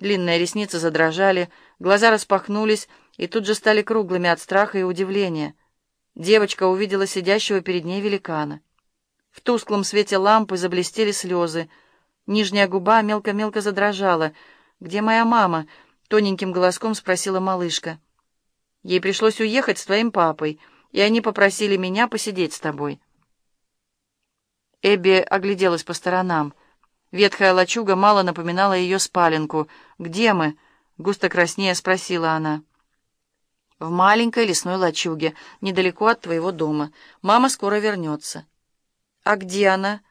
Длинные ресницы задрожали, глаза распахнулись и тут же стали круглыми от страха и удивления. Девочка увидела сидящего перед ней великана. В тусклом свете лампы заблестели слезы. Нижняя губа мелко-мелко задрожала. «Где моя мама?» — тоненьким голоском спросила малышка. «Ей пришлось уехать с твоим папой, и они попросили меня посидеть с тобой». Эбби огляделась по сторонам. Ветхая лачуга мало напоминала ее спаленку. «Где мы?» — густо краснея спросила она. «В маленькой лесной лачуге, недалеко от твоего дома. Мама скоро вернется». «А где она?»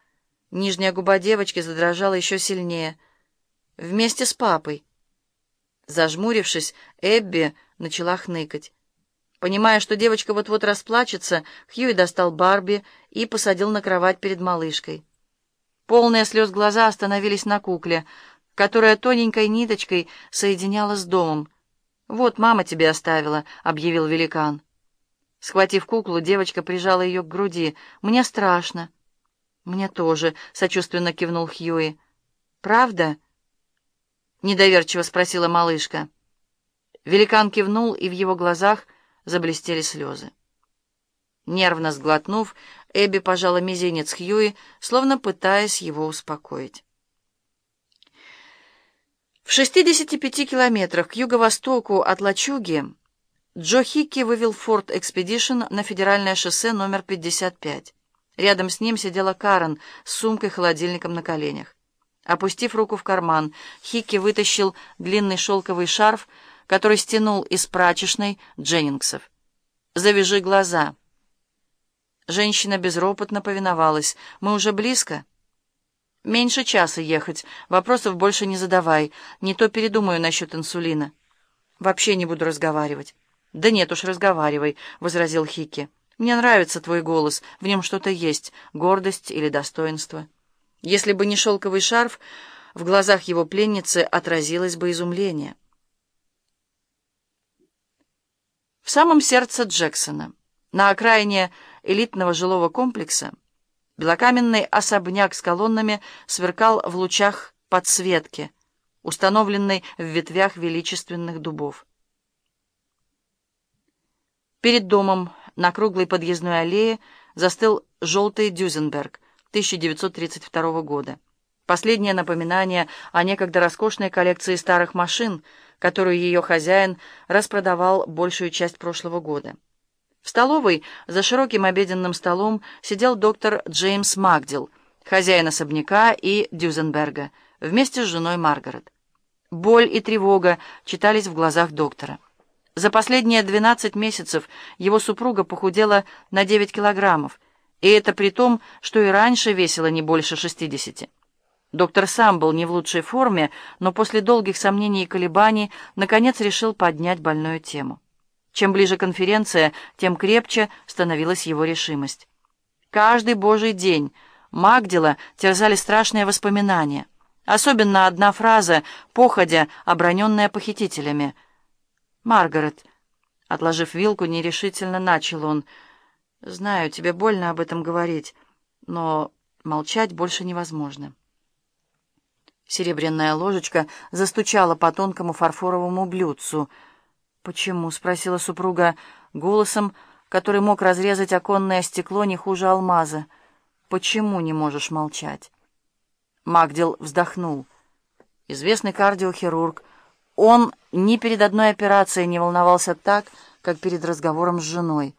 Нижняя губа девочки задрожала еще сильнее. «Вместе с папой». Зажмурившись, Эбби начала хныкать. Понимая, что девочка вот-вот расплачется, Хьюи достал Барби и посадил на кровать перед малышкой. Полные слез глаза остановились на кукле, которая тоненькой ниточкой соединяла с домом. «Вот мама тебе оставила», — объявил великан. Схватив куклу, девочка прижала ее к груди. «Мне страшно». «Мне тоже», — сочувственно кивнул Хьюи. «Правда?» — недоверчиво спросила малышка. Великан кивнул, и в его глазах заблестели слезы. Нервно сглотнув, Эбби пожала мизинец Хьюи, словно пытаясь его успокоить. В 65 километрах к юго-востоку от Лачуги Джо Хикки вывел Форд Экспедишн на федеральное шоссе номер 55. Рядом с ним сидела Карен с сумкой-холодильником на коленях. Опустив руку в карман, Хикки вытащил длинный шелковый шарф, который стянул из прачечной Дженнингсов. «Завяжи глаза». Женщина безропотно повиновалась. «Мы уже близко?» «Меньше часа ехать. Вопросов больше не задавай. Не то передумаю насчет инсулина». «Вообще не буду разговаривать». «Да нет уж, разговаривай», — возразил Хики. «Мне нравится твой голос. В нем что-то есть. Гордость или достоинство». Если бы не шелковый шарф, в глазах его пленницы отразилось бы изумление. В самом сердце Джексона, на окраине элитного жилого комплекса, белокаменный особняк с колоннами сверкал в лучах подсветки, установленной в ветвях величественных дубов. Перед домом на круглой подъездной аллее застыл желтый Дюзенберг 1932 года. Последнее напоминание о некогда роскошной коллекции старых машин, которую ее хозяин распродавал большую часть прошлого года. В столовой за широким обеденным столом сидел доктор Джеймс Магдил, хозяин особняка и Дюзенберга, вместе с женой Маргарет. Боль и тревога читались в глазах доктора. За последние 12 месяцев его супруга похудела на 9 килограммов, и это при том, что и раньше весила не больше 60. Доктор сам был не в лучшей форме, но после долгих сомнений и колебаний наконец решил поднять больную тему. Чем ближе конференция, тем крепче становилась его решимость. Каждый божий день Магдила терзали страшные воспоминания. Особенно одна фраза, походя, оброненная похитителями. «Маргарет», отложив вилку, нерешительно начал он, «Знаю, тебе больно об этом говорить, но молчать больше невозможно». Серебряная ложечка застучала по тонкому фарфоровому блюдцу. «Почему?» — спросила супруга голосом, который мог разрезать оконное стекло не хуже алмаза. «Почему не можешь молчать?» Магдил вздохнул. Известный кардиохирург. Он ни перед одной операцией не волновался так, как перед разговором с женой —